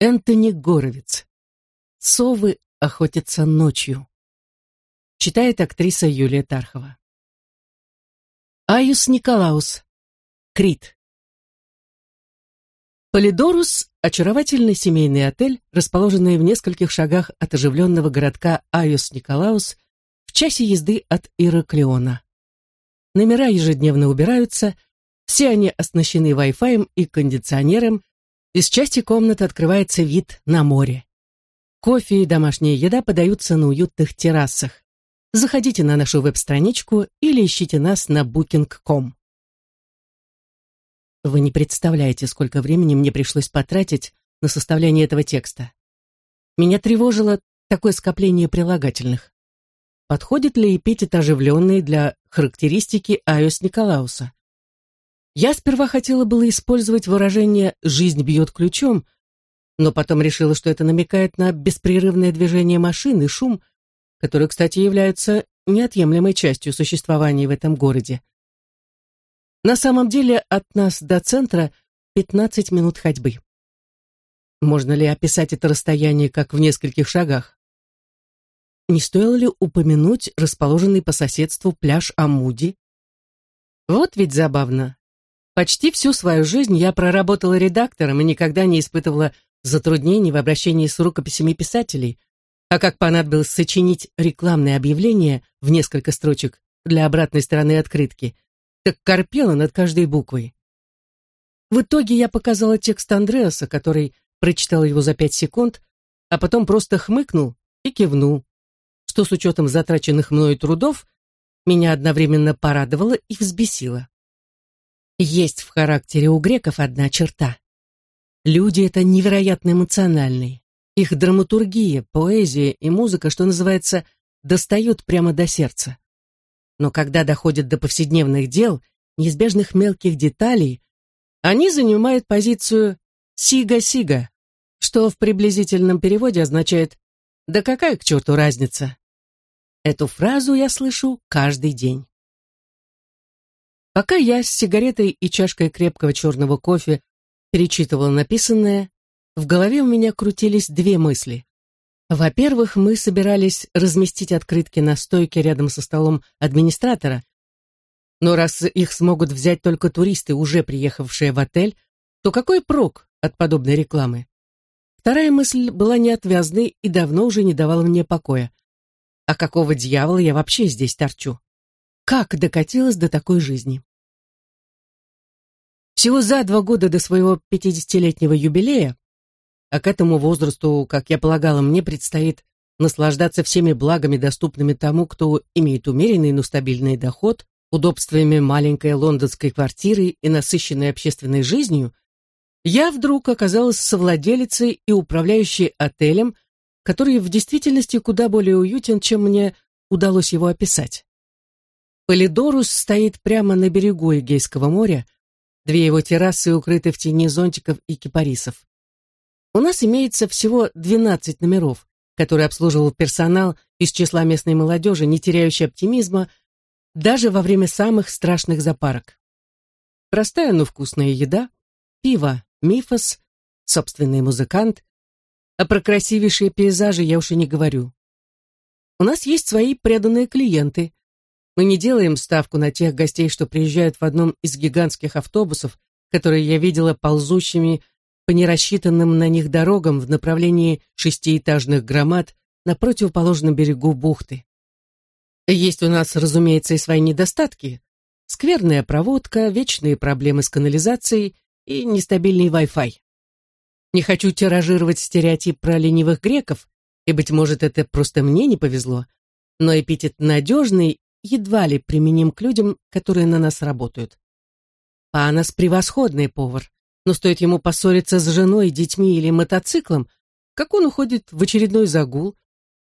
Энтони Горовец. Совы охотятся ночью. Читает актриса Юлия Тархова. Аюс Николаус. Крит. Полидорус – очаровательный семейный отель, расположенный в нескольких шагах от оживленного городка Аюс Николаус в часе езды от Ираклиона. Номера ежедневно убираются, все они оснащены Wi-Fi и кондиционером, из части комнат открывается вид на море. Кофе и домашняя еда подаются на уютных террасах. Заходите на нашу веб-страничку или ищите нас на booking.com. Вы не представляете, сколько времени мне пришлось потратить на составление этого текста. Меня тревожило такое скопление прилагательных. Подходит ли эпитет оживленный для характеристики Айос Николауса? Я сперва хотела было использовать выражение «жизнь бьет ключом», но потом решила, что это намекает на беспрерывное движение машин и шум, которые, кстати, являются неотъемлемой частью существования в этом городе. На самом деле от нас до центра 15 минут ходьбы. Можно ли описать это расстояние как в нескольких шагах? Не стоило ли упомянуть расположенный по соседству пляж Амуди? Вот ведь забавно. Почти всю свою жизнь я проработала редактором и никогда не испытывала затруднений в обращении с рукописями писателей, а как понадобилось сочинить рекламное объявление в несколько строчек для обратной стороны открытки, так корпела над каждой буквой. В итоге я показала текст Андреаса, который прочитал его за пять секунд, а потом просто хмыкнул и кивнул, что с учетом затраченных мною трудов меня одновременно порадовало и взбесило. Есть в характере у греков одна черта. Люди — это невероятно эмоциональные. Их драматургия, поэзия и музыка, что называется, достают прямо до сердца. Но когда доходят до повседневных дел, неизбежных мелких деталей, они занимают позицию «сига-сига», что в приблизительном переводе означает «да какая к черту разница?». Эту фразу я слышу каждый день. Пока я с сигаретой и чашкой крепкого черного кофе перечитывала написанное, в голове у меня крутились две мысли. Во-первых, мы собирались разместить открытки на стойке рядом со столом администратора, но раз их смогут взять только туристы, уже приехавшие в отель, то какой прок от подобной рекламы? Вторая мысль была неотвязной и давно уже не давала мне покоя. А какого дьявола я вообще здесь торчу? Как докатилась до такой жизни? Всего за два года до своего пятидесятилетнего юбилея а к этому возрасту, как я полагала, мне предстоит наслаждаться всеми благами, доступными тому, кто имеет умеренный, но стабильный доход, удобствами маленькой лондонской квартиры и насыщенной общественной жизнью, я вдруг оказалась совладелицей и управляющей отелем, который в действительности куда более уютен, чем мне удалось его описать. Полидорус стоит прямо на берегу Эгейского моря, две его террасы укрыты в тени зонтиков и кипарисов. У нас имеется всего 12 номеров, которые обслуживал персонал из числа местной молодежи, не теряющий оптимизма даже во время самых страшных запарок. Простая, но вкусная еда, пиво, мифос, собственный музыкант, а про красивейшие пейзажи я уж и не говорю. У нас есть свои преданные клиенты. Мы не делаем ставку на тех гостей, что приезжают в одном из гигантских автобусов, которые я видела ползущими по нерассчитанным на них дорогам в направлении шестиэтажных громад на противоположном берегу бухты. Есть у нас, разумеется, и свои недостатки. Скверная проводка, вечные проблемы с канализацией и нестабильный Wi-Fi. Не хочу тиражировать стереотип про ленивых греков, и, быть может, это просто мне не повезло, но эпитет «надежный» едва ли применим к людям, которые на нас работают. Панас — превосходный повар, но стоит ему поссориться с женой, детьми или мотоциклом, как он уходит в очередной загул,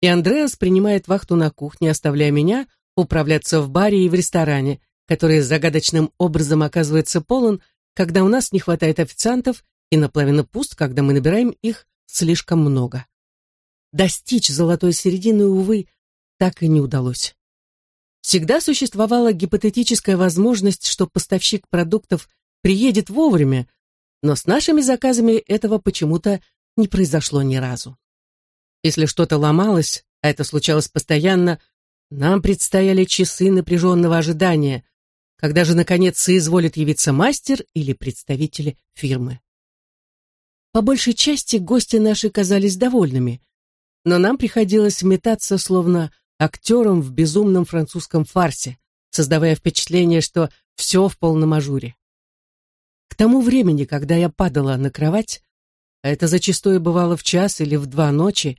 и Андреас принимает вахту на кухне, оставляя меня управляться в баре и в ресторане, который загадочным образом оказывается полон, когда у нас не хватает официантов и наполовину пуст, когда мы набираем их слишком много. Достичь золотой середины, увы, так и не удалось. Всегда существовала гипотетическая возможность, что поставщик продуктов приедет вовремя, но с нашими заказами этого почему-то не произошло ни разу. Если что-то ломалось, а это случалось постоянно, нам предстояли часы напряженного ожидания, когда же, наконец, соизволит явиться мастер или представители фирмы. По большей части гости наши казались довольными, но нам приходилось метаться словно актером в безумном французском фарсе, создавая впечатление, что все в полном ажуре. К тому времени, когда я падала на кровать, а это зачастую бывало в час или в два ночи,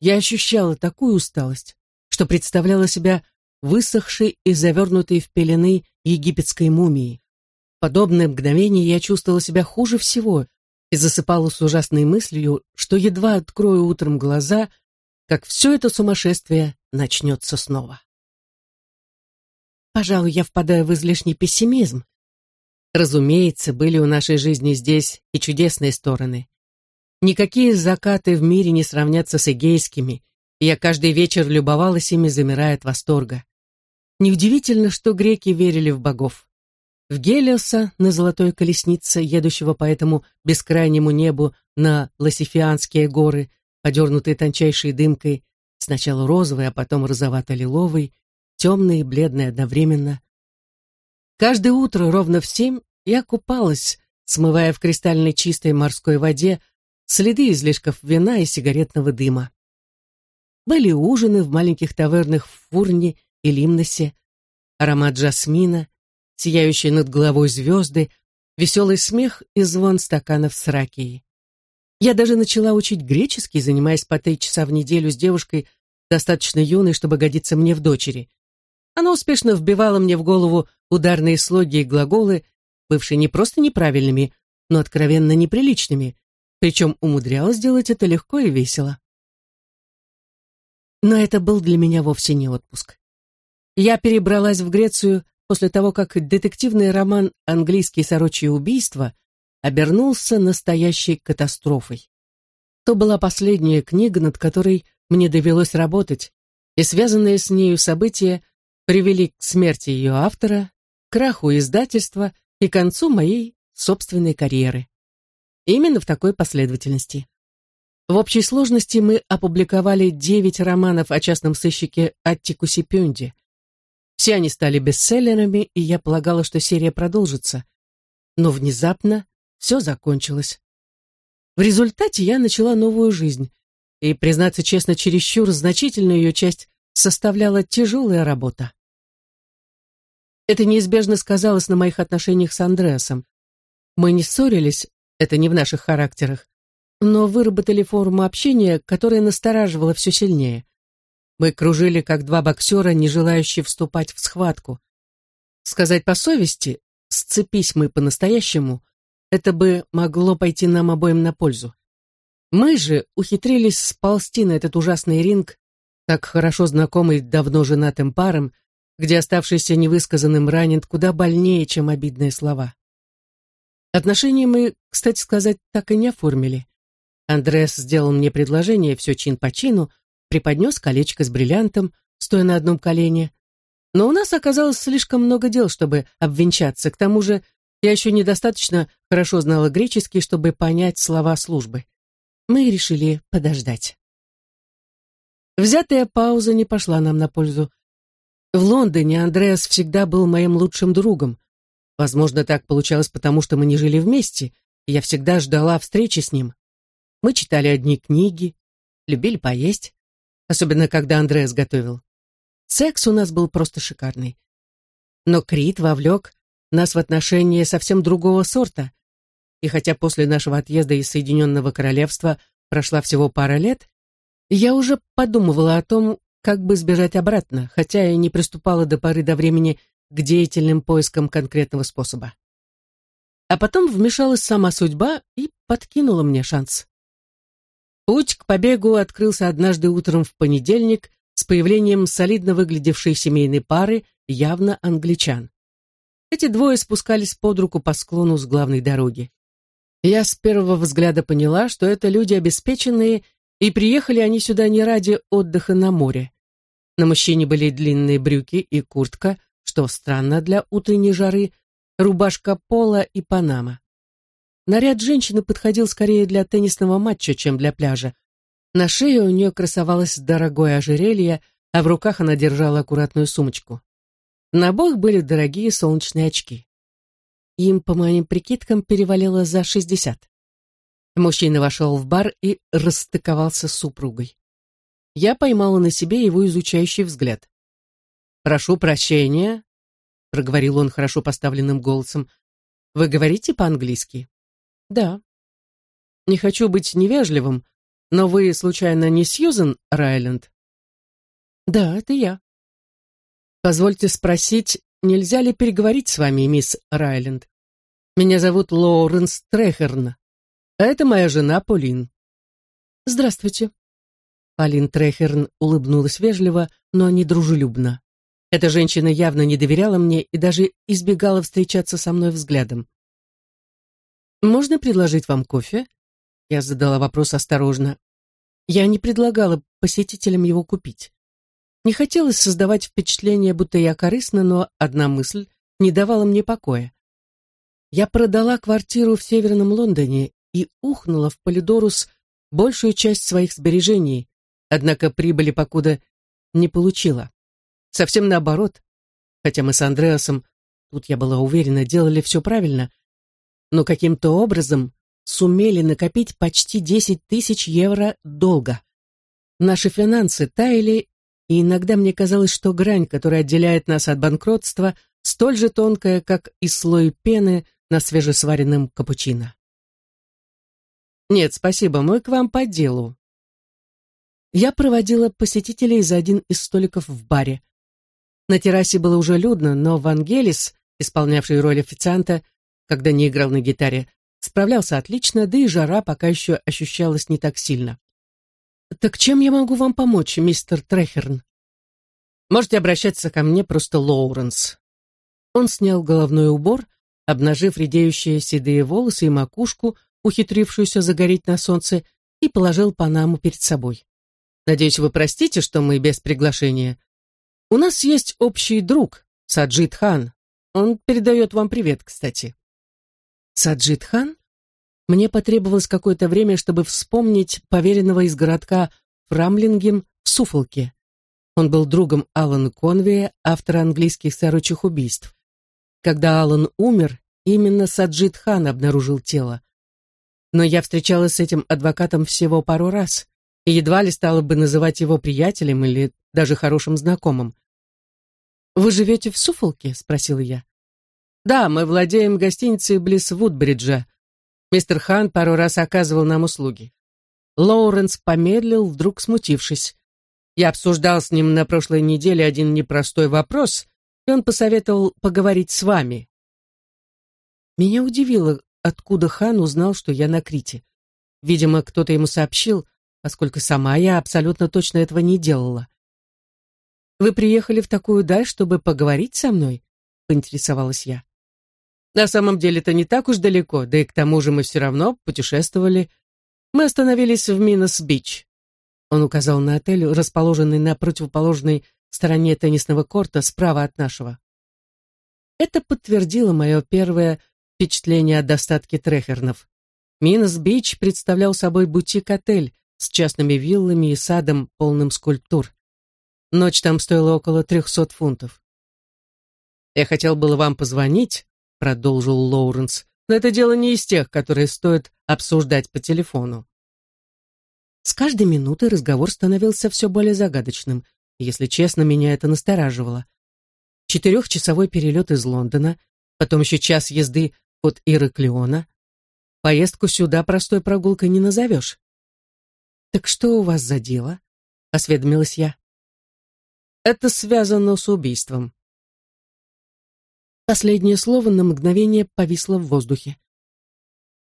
я ощущала такую усталость, что представляла себя высохшей и завернутой в пелены египетской мумии. В подобное мгновение я чувствовала себя хуже всего и засыпала с ужасной мыслью, что едва открою утром глаза, как все это сумасшествие начнется снова. Пожалуй, я впадаю в излишний пессимизм. Разумеется, были у нашей жизни здесь и чудесные стороны. Никакие закаты в мире не сравнятся с эгейскими, и я каждый вечер любовалась ими, замирая от восторга. Неудивительно, что греки верили в богов. В Гелиоса, на золотой колеснице, едущего по этому бескрайнему небу на Лосифианские горы, подернутые тончайшей дымкой, сначала розовой, а потом розовато-лиловой, темной и бледной одновременно. Каждое утро ровно в семь я купалась, смывая в кристальной чистой морской воде следы излишков вина и сигаретного дыма. Были ужины в маленьких тавернах в Фурне и Лимносе, аромат жасмина, сияющие над головой звезды, веселый смех и звон стаканов с ракией. Я даже начала учить греческий, занимаясь по три часа в неделю с девушкой, достаточно юной, чтобы годиться мне в дочери. Она успешно вбивала мне в голову ударные слоги и глаголы, бывшие не просто неправильными, но откровенно неприличными, причем умудрялась делать это легко и весело. Но это был для меня вовсе не отпуск. Я перебралась в Грецию после того, как детективный роман «Английские сорочьи убийства» обернулся настоящей катастрофой. То была последняя книга, над которой мне довелось работать, и связанные с нею события привели к смерти ее автора, краху издательства и концу моей собственной карьеры. Именно в такой последовательности. В общей сложности мы опубликовали девять романов о частном сыщике Аттикусе Пюнде. Все они стали бестселлерами, и я полагала, что серия продолжится. Но внезапно все закончилось. В результате я начала новую жизнь, и, признаться честно, чересчур значительную ее часть составляла тяжелая работа. Это неизбежно сказалось на моих отношениях с Андреасом. Мы не ссорились, это не в наших характерах, но выработали форму общения, которая настораживала все сильнее. Мы кружили, как два боксера, не желающие вступать в схватку. Сказать по совести, сцепись мы по-настоящему, это бы могло пойти нам обоим на пользу. Мы же ухитрились сползти на этот ужасный ринг, так хорошо знакомый давно женатым парам, где оставшийся невысказанным ранит куда больнее, чем обидные слова. Отношения мы, кстати сказать, так и не оформили. Андрес сделал мне предложение, все чин по чину, преподнес колечко с бриллиантом, стоя на одном колене. Но у нас оказалось слишком много дел, чтобы обвенчаться. К тому же я еще недостаточно хорошо знала греческий, чтобы понять слова службы. Мы решили подождать. Взятая пауза не пошла нам на пользу. В Лондоне Андреас всегда был моим лучшим другом. Возможно, так получалось потому, что мы не жили вместе, и я всегда ждала встречи с ним. Мы читали одни книги, любили поесть, особенно когда Андреас готовил. Секс у нас был просто шикарный. Но Крит вовлек нас в отношения совсем другого сорта. И хотя после нашего отъезда из Соединенного Королевства прошла всего пара лет, я уже подумывала о том, как бы сбежать обратно, хотя и не приступала до поры до времени к деятельным поискам конкретного способа. А потом вмешалась сама судьба и подкинула мне шанс. Путь к побегу открылся однажды утром в понедельник с появлением солидно выглядевшей семейной пары, явно англичан. Эти двое спускались под руку по склону с главной дороги. Я с первого взгляда поняла, что это люди обеспеченные, и приехали они сюда не ради отдыха на море. На мужчине были длинные брюки и куртка, что странно для утренней жары, рубашка пола и панама. Наряд женщины подходил скорее для теннисного матча, чем для пляжа. На шее у нее красовалось дорогое ожерелье, а в руках она держала аккуратную сумочку. На обоих были дорогие солнечные очки. Им, по моим прикидкам, перевалило за шестьдесят. Мужчина вошел в бар и расстыковался с супругой. Я поймала на себе его изучающий взгляд. «Прошу прощения», — проговорил он хорошо поставленным голосом. «Вы говорите по-английски?» «Да». «Не хочу быть невежливым, но вы, случайно, не Сьюзен Райленд?» «Да, это я». «Позвольте спросить, нельзя ли переговорить с вами, мисс Райленд? Меня зовут Лоуренс Трехерн. А это моя жена Полин». «Здравствуйте». Полин Трехерн улыбнулась вежливо, но не дружелюбно. Эта женщина явно не доверяла мне и даже избегала встречаться со мной взглядом. «Можно предложить вам кофе?» Я задала вопрос осторожно. Я не предлагала посетителям его купить. Не хотелось создавать впечатление, будто я корыстна, но одна мысль не давала мне покоя. Я продала квартиру в Северном Лондоне и ухнула в Полидорус большую часть своих сбережений, однако прибыли покуда не получила. Совсем наоборот. Хотя мы с Андреасом, тут я была уверена, делали все правильно, но каким-то образом сумели накопить почти 10 тысяч евро долга. Наши финансы таяли, и иногда мне казалось, что грань, которая отделяет нас от банкротства, столь же тонкая, как и слой пены на свежесваренном капучино. «Нет, спасибо, мы к вам по делу». Я проводила посетителей за один из столиков в баре. На террасе было уже людно, но Вангелис, исполнявший роль официанта, когда не играл на гитаре, справлялся отлично, да и жара пока еще ощущалась не так сильно. «Так чем я могу вам помочь, мистер Трехерн?» «Можете обращаться ко мне просто Лоуренс». Он снял головной убор, обнажив редеющие седые волосы и макушку, ухитрившуюся загореть на солнце, и положил Панаму перед собой. «Надеюсь, вы простите, что мы без приглашения. У нас есть общий друг, Саджид Хан. Он передает вам привет, кстати». «Саджид Хан?» Мне потребовалось какое-то время, чтобы вспомнить поверенного из городка Фрамлингем в Суфолке. Он был другом Алана Конвея, автора английских сорочих убийств. Когда Алан умер, именно Саджид Хан обнаружил тело. Но я встречалась с этим адвокатом всего пару раз и едва ли стала бы называть его приятелем или даже хорошим знакомым. «Вы живете в Суфолке?» — спросила я. «Да, мы владеем гостиницей близ Вудбриджа. Мистер Хан пару раз оказывал нам услуги». Лоуренс помедлил, вдруг смутившись. Я обсуждал с ним на прошлой неделе один непростой вопрос, и он посоветовал поговорить с вами. Меня удивило, откуда Хан узнал, что я на Крите. Видимо, кто-то ему сообщил, поскольку сама я абсолютно точно этого не делала. «Вы приехали в такую даль, чтобы поговорить со мной?» — поинтересовалась я. «На самом деле это не так уж далеко, да и к тому же мы все равно путешествовали. Мы остановились в Минос-Бич». Он указал на отель, расположенный на противоположной стороне теннисного корта справа от нашего. Это подтвердило мое первое впечатление о достатке Трехернов. Минос-Бич представлял собой бутик-отель, с частными виллами и садом, полным скульптур. Ночь там стоила около трехсот фунтов. «Я хотел было вам позвонить», — продолжил Лоуренс, «но это дело не из тех, которые стоит обсуждать по телефону». С каждой минутой разговор становился все более загадочным, и, если честно, меня это настораживало. Четырехчасовой перелет из Лондона, потом еще час езды от Ираклиона. Поездку сюда простой прогулкой не назовешь. «Так что у вас за дело?» — осведомилась я. «Это связано с убийством». Последнее слово на мгновение повисло в воздухе.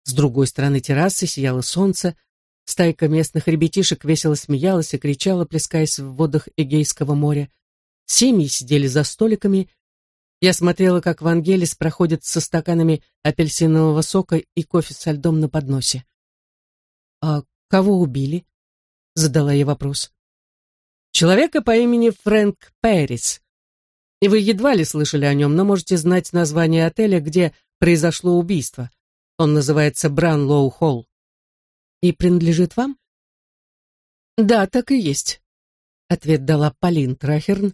С другой стороны террасы сияло солнце, стайка местных ребятишек весело смеялась и кричала, плескаясь в водах Эгейского моря. Семьи сидели за столиками. Я смотрела, как Вангелис проходит со стаканами апельсинового сока и кофе со льдом на подносе. «А кого убили?» задала я вопрос. Человека по имени Фрэнк Пэрис. И вы едва ли слышали о нем, но можете знать название отеля, где произошло убийство. Он называется Бранлоу Холл. И принадлежит вам? Да, так и есть. Ответ дала Полин Трахерн,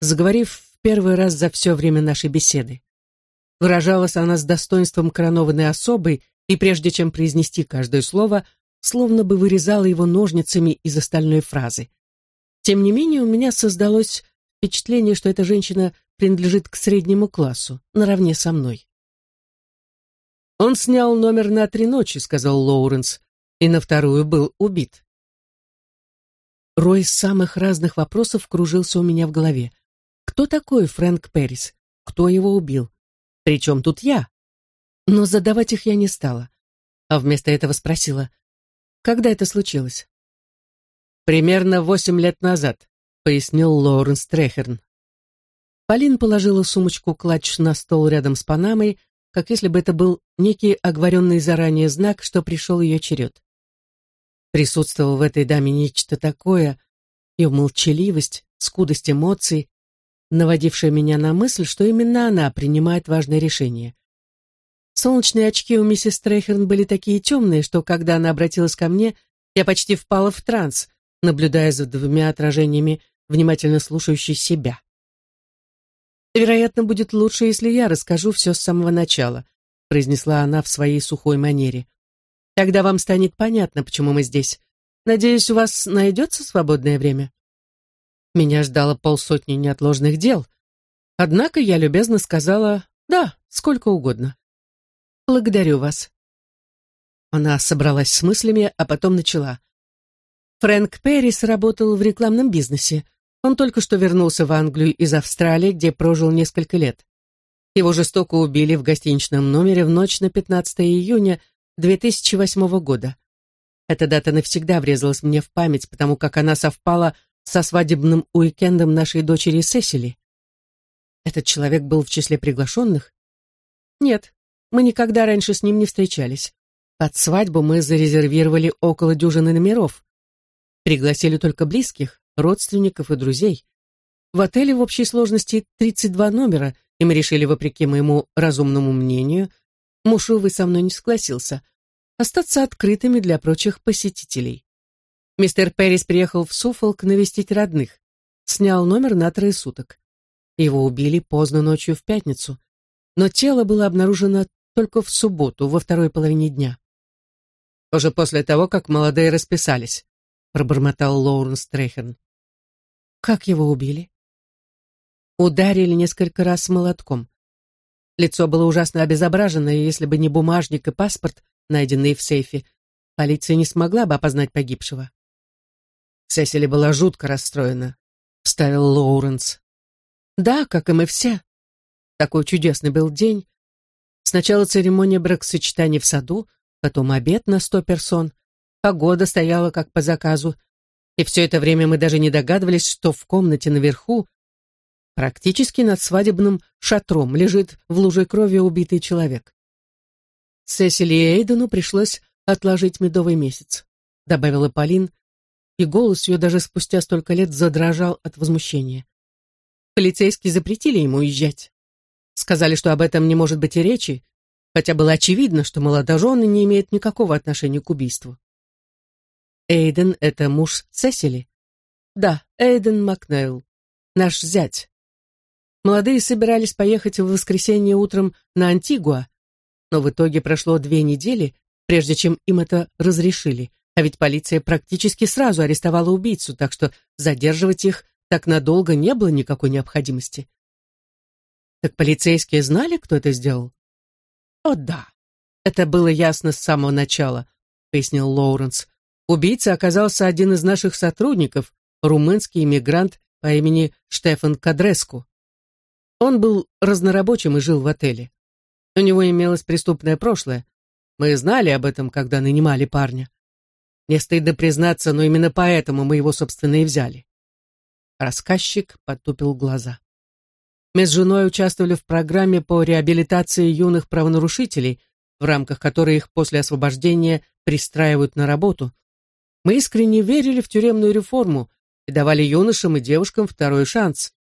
заговорив в первый раз за все время нашей беседы. Выражалась она с достоинством коронованной особы, и прежде чем произнести каждое слово, словно бы вырезала его ножницами из остальной фразы. Тем не менее, у меня создалось впечатление, что эта женщина принадлежит к среднему классу, наравне со мной. «Он снял номер на три ночи», — сказал Лоуренс, «и на вторую был убит». Рой самых разных вопросов кружился у меня в голове. Кто такой Фрэнк Перрис? Кто его убил? Причем тут я? Но задавать их я не стала, а вместо этого спросила, когда это случилось? Примерно восемь лет назад, пояснил Лоуренс Трехерн. Полин положила сумочку-клатч на стол рядом с Панамой, как если бы это был некий оговоренный заранее знак, что пришел ее черед. Присутствовало в этой даме нечто такое, ее молчаливость, скудость эмоций, наводившая меня на мысль, что именно она принимает важное решение. Солнечные очки у миссис Трехерн были такие темные, что, когда она обратилась ко мне, я почти впала в транс, наблюдая за двумя отражениями, внимательно слушающей себя. «Вероятно, будет лучше, если я расскажу все с самого начала», произнесла она в своей сухой манере. «Тогда вам станет понятно, почему мы здесь. Надеюсь, у вас найдется свободное время?» Меня ждало полсотни неотложных дел. Однако я любезно сказала «да, сколько угодно». «Благодарю вас». Она собралась с мыслями, а потом начала. Фрэнк Перрис работал в рекламном бизнесе. Он только что вернулся в Англию из Австралии, где прожил несколько лет. Его жестоко убили в гостиничном номере в ночь на 15 июня 2008 года. Эта дата навсегда врезалась мне в память, потому как она совпала со свадебным уикендом нашей дочери Сесили. Этот человек был в числе приглашенных? Нет, мы никогда раньше с ним не встречались. Под свадьбу мы зарезервировали около дюжины номеров. Пригласили только близких, родственников и друзей. В отеле в общей сложности 32 номера, и мы решили, вопреки моему разумному мнению, муж, увы, со мной не согласился, остаться открытыми для прочих посетителей. Мистер Перрис приехал в Суфолк навестить родных, снял номер на трое суток. Его убили поздно ночью в пятницу, но тело было обнаружено только в субботу, во второй половине дня. Уже после того, как молодые расписались пробормотал Лоуренс Трехен. Как его убили? Ударили несколько раз молотком. Лицо было ужасно обезображено, и если бы не бумажник и паспорт, найденные в сейфе, полиция не смогла бы опознать погибшего. Сесили была жутко расстроена, вставил Лоуренс. Да, как и мы все. Такой чудесный был день. Сначала церемония бракосочетания в саду, потом обед на сто персон, Погода стояла как по заказу, и все это время мы даже не догадывались, что в комнате наверху, практически над свадебным шатром, лежит в луже крови убитый человек. Сесили и Эйдену пришлось отложить медовый месяц, добавила Полин, и голос ее даже спустя столько лет задрожал от возмущения. Полицейские запретили ему уезжать. Сказали, что об этом не может быть и речи, хотя было очевидно, что молодожены не имеют никакого отношения к убийству. Эйден — это муж Сесили? Да, Эйден Макнейл, наш зять. Молодые собирались поехать в воскресенье утром на Антигуа, но в итоге прошло две недели, прежде чем им это разрешили, а ведь полиция практически сразу арестовала убийцу, так что задерживать их так надолго не было никакой необходимости. Так полицейские знали, кто это сделал? О, да. Это было ясно с самого начала, пояснил Лоуренс. Убийца оказался один из наших сотрудников, румынский иммигрант по имени Штефан Кадреску. Он был разнорабочим и жил в отеле. У него имелось преступное прошлое. Мы знали об этом, когда нанимали парня. Не стыдно признаться, но именно поэтому мы его, собственно, и взяли. Рассказчик потупил глаза. Мы с женой участвовали в программе по реабилитации юных правонарушителей, в рамках которой их после освобождения пристраивают на работу, мы искренне верили в тюремную реформу и давали юношам и девушкам второй шанс.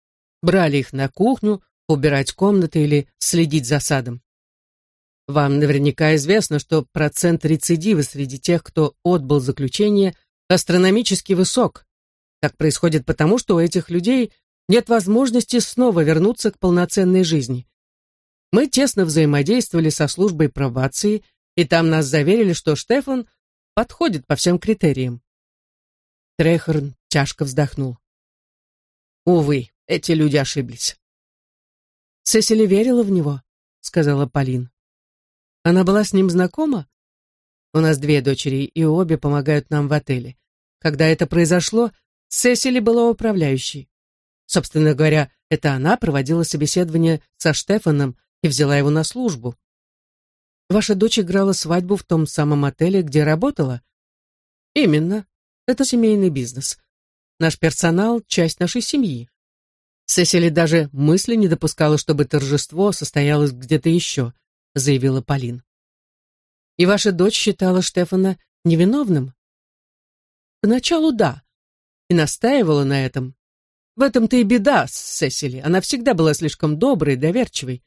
Брали их на кухню, убирать комнаты или следить за садом. Вам наверняка известно, что процент рецидива среди тех, кто отбыл заключение, астрономически высок. Так происходит потому, что у этих людей нет возможности снова вернуться к полноценной жизни. Мы тесно взаимодействовали со службой пробации, и там нас заверили, что Штефан подходит по всем критериям. Трехорн тяжко вздохнул. Увы, эти люди ошиблись. Сесили верила в него, сказала Полин. Она была с ним знакома? У нас две дочери, и обе помогают нам в отеле. Когда это произошло, Сесили была управляющей. Собственно говоря, это она проводила собеседование со Штефаном и взяла его на службу. Ваша дочь играла свадьбу в том самом отеле, где работала? Именно. Это семейный бизнес. Наш персонал — часть нашей семьи. Сесили даже мысли не допускала, чтобы торжество состоялось где-то еще, заявила Полин. И ваша дочь считала Штефана невиновным? Поначалу да, и настаивала на этом. В этом-то и беда с Сесили. Она всегда была слишком доброй, доверчивой.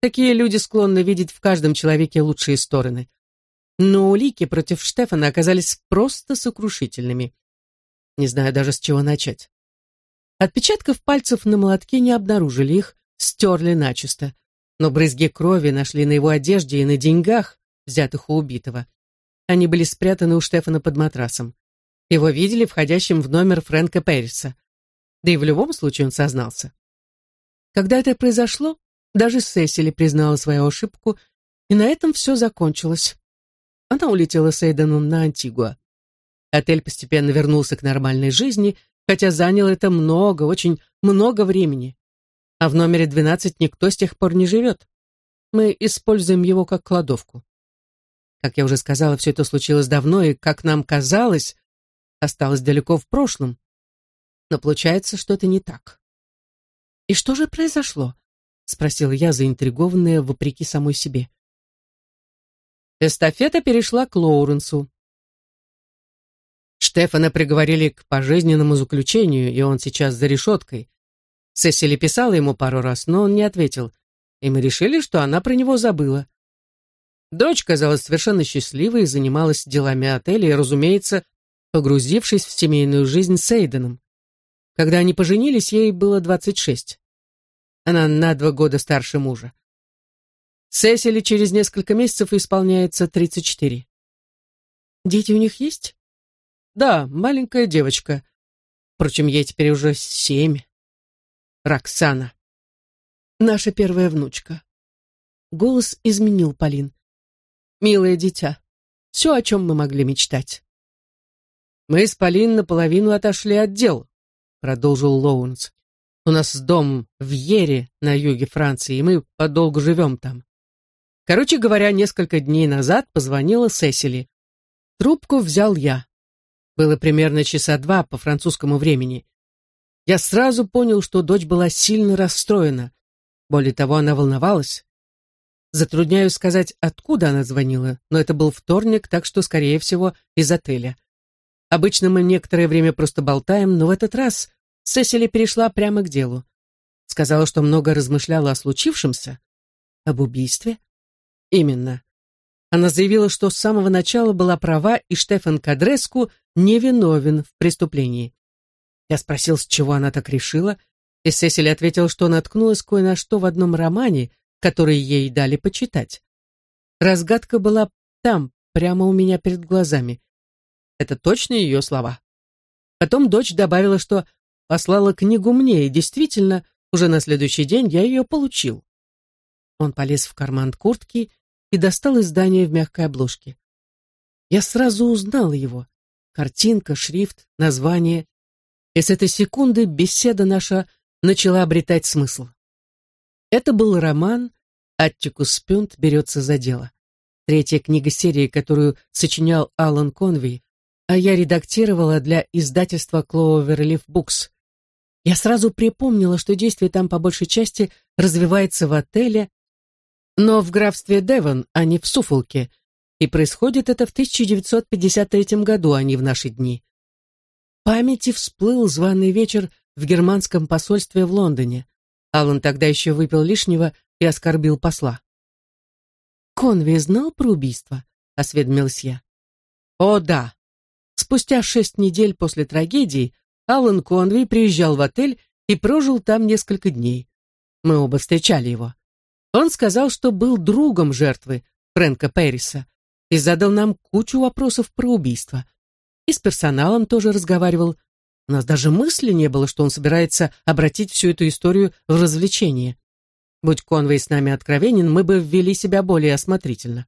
Такие люди склонны видеть в каждом человеке лучшие стороны. Но улики против Штефана оказались просто сокрушительными. Не знаю даже, с чего начать. Отпечатков пальцев на молотке не обнаружили, их стерли начисто. Но брызги крови нашли на его одежде и на деньгах, взятых у убитого. Они были спрятаны у Штефана под матрасом. Его видели входящим в номер Фрэнка Перриса. Да и в любом случае он сознался. Когда это произошло, даже Сесили признала свою ошибку, и на этом все закончилось. Она улетела с Эйденом на Антигуа. Отель постепенно вернулся к нормальной жизни, хотя занял это много, очень много времени. А в номере 12 никто с тех пор не живет. Мы используем его как кладовку. Как я уже сказала, все это случилось давно, и, как нам казалось, осталось далеко в прошлом. Но получается, что это не так. «И что же произошло?» — спросила я, заинтригованная вопреки самой себе. Эстафета перешла к Лоуренсу. Штефана приговорили к пожизненному заключению, и он сейчас за решеткой. Сесили писала ему пару раз, но он не ответил, и мы решили, что она про него забыла. Дочь казалась совершенно счастливой и занималась делами отеля, и, разумеется, погрузившись в семейную жизнь с Эйденом. Когда они поженились, ей было 26. Она на два года старше мужа. Сесили через несколько месяцев исполняется 34. Дети у них есть? Да, маленькая девочка. Впрочем, ей теперь уже семь. Роксана. Наша первая внучка. Голос изменил Полин. Милое дитя, все, о чем мы могли мечтать. Мы с Полин наполовину отошли от дел, продолжил Лоуэнс. У нас дом в Ере на юге Франции, и мы подолгу живем там. Короче говоря, несколько дней назад позвонила Сесили. Трубку взял я. Было примерно часа два по французскому времени. Я сразу понял, что дочь была сильно расстроена. Более того, она волновалась. Затрудняюсь сказать, откуда она звонила, но это был вторник, так что, скорее всего, из отеля. Обычно мы некоторое время просто болтаем, но в этот раз Сесили перешла прямо к делу. Сказала, что много размышляла о случившемся. Об убийстве? Именно. Она заявила, что с самого начала была права, и Штефан Кадреску невиновен в преступлении. Я спросил, с чего она так решила, и Сесили ответила, что наткнулась кое на что в одном романе, который ей дали почитать. Разгадка была там, прямо у меня перед глазами. Это точно ее слова. Потом дочь добавила, что послала книгу мне, и действительно, уже на следующий день я ее получил. Он полез в карман куртки и достал издание в мягкой обложке. Я сразу узнал его. Картинка, шрифт, название. И с этой секунды беседа наша начала обретать смысл. Это был роман «Аттикус Пюнт берется за дело». Третья книга серии, которую сочинял Алан Конви, а я редактировала для издательства Cloverleaf Books. Я сразу припомнила, что действие там по большей части развивается в отеле, но в графстве Девон, а не в Суфолке, и происходит это в 1953 году, а не в наши дни. В памяти всплыл званый вечер в германском посольстве в Лондоне. Аллан тогда еще выпил лишнего и оскорбил посла. Конвей знал про убийство?» — осведомилась я. «О, да. Спустя шесть недель после трагедии Алан Конвей приезжал в отель и прожил там несколько дней. Мы оба встречали его. Он сказал, что был другом жертвы, Фрэнка Перриса, и задал нам кучу вопросов про убийство. И с персоналом тоже разговаривал. У нас даже мысли не было, что он собирается обратить всю эту историю в развлечение. Будь Конвей с нами откровенен, мы бы ввели себя более осмотрительно.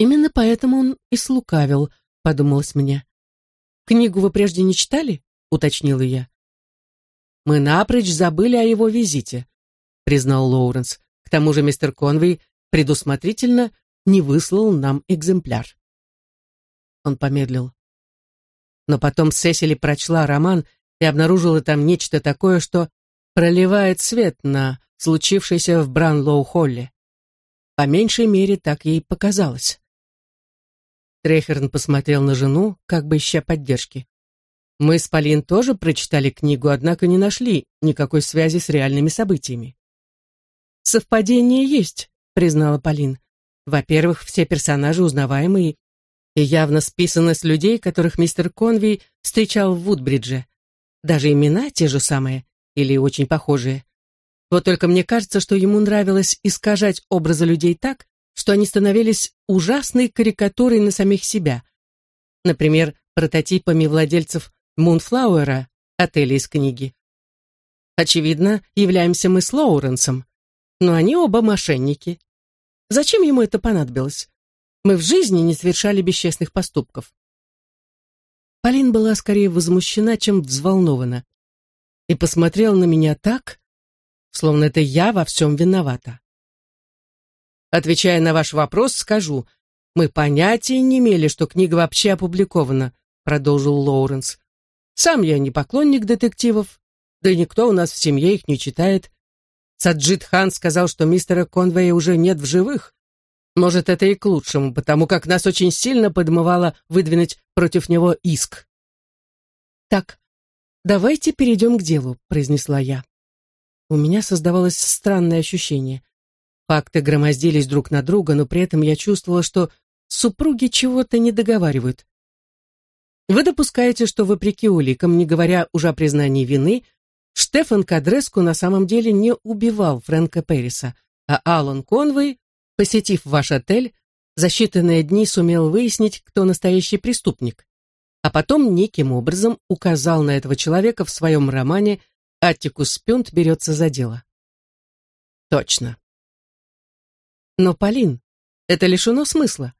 Именно поэтому он и слукавил, подумалось мне. Книгу вы прежде не читали? уточнила я. Мы напрочь забыли о его визите, признал Лоуренс. К тому же мистер Конвей предусмотрительно не выслал нам экземпляр. Он помедлил. Но потом Сесили прочла роман и обнаружила там нечто такое, что проливает свет на случившееся в Бранлоу-Холле. По меньшей мере, так ей показалось. Трехерн посмотрел на жену, как бы ища поддержки. Мы с Полин тоже прочитали книгу, однако не нашли никакой связи с реальными событиями. «Совпадение есть», — признала Полин. «Во-первых, все персонажи узнаваемые и явно списаны с людей, которых мистер Конви встречал в Вудбридже. Даже имена те же самые или очень похожие. Вот только мне кажется, что ему нравилось искажать образы людей так, что они становились ужасной карикатурой на самих себя. Например, прототипами владельцев Мунфлауэра, отеля из книги. Очевидно, являемся мы с Лоуренсом, но они оба мошенники. Зачем ему это понадобилось? Мы в жизни не совершали бесчестных поступков. Полин была скорее возмущена, чем взволнована и посмотрел на меня так, словно это я во всем виновата. Отвечая на ваш вопрос, скажу, мы понятия не имели, что книга вообще опубликована, продолжил Лоуренс. Сам я не поклонник детективов, да и никто у нас в семье их не читает. Саджид Хан сказал, что мистера Конвея уже нет в живых. Может, это и к лучшему, потому как нас очень сильно подмывало выдвинуть против него иск. Так, «Давайте перейдем к делу», — произнесла я. У меня создавалось странное ощущение. Факты громоздились друг на друга, но при этом я чувствовала, что супруги чего-то не договаривают. Вы допускаете, что вопреки уликам, не говоря уже о признании вины, Штефан Кадреску на самом деле не убивал Фрэнка Перриса, а Алан Конвей, посетив ваш отель, за считанные дни сумел выяснить, кто настоящий преступник а потом неким образом указал на этого человека в своем романе «Аттикус Пюнт берется за дело». Точно. Но, Полин, это лишено смысла.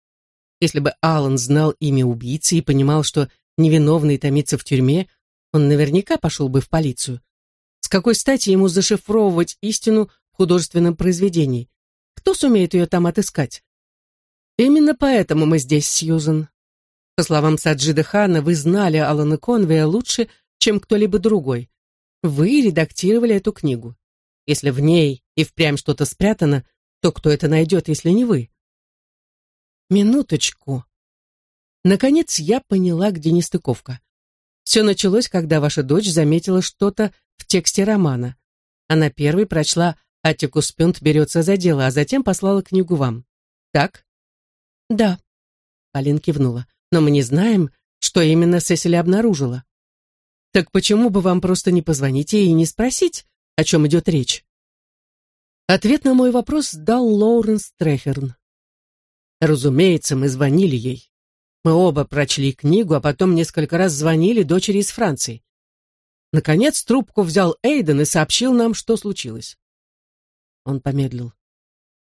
Если бы Алан знал имя убийцы и понимал, что невиновный томится в тюрьме, он наверняка пошел бы в полицию. С какой стати ему зашифровывать истину в художественном произведении? Кто сумеет ее там отыскать? Именно поэтому мы здесь, Сьюзен. По словам Саджида Хана, вы знали Алана Конвея лучше, чем кто-либо другой. Вы редактировали эту книгу. Если в ней и впрямь что-то спрятано, то кто это найдет, если не вы? Минуточку. Наконец я поняла, где нестыковка. Все началось, когда ваша дочь заметила что-то в тексте романа. Она первой прочла «Атикус Пюнт берется за дело», а затем послала книгу вам. Так? Да. Полин кивнула но мы не знаем, что именно Сесили обнаружила. Так почему бы вам просто не позвонить ей и не спросить, о чем идет речь? Ответ на мой вопрос дал Лоуренс Трехерн. Разумеется, мы звонили ей. Мы оба прочли книгу, а потом несколько раз звонили дочери из Франции. Наконец трубку взял Эйден и сообщил нам, что случилось. Он помедлил.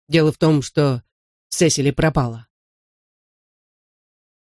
Дело в том, что Сесили пропала.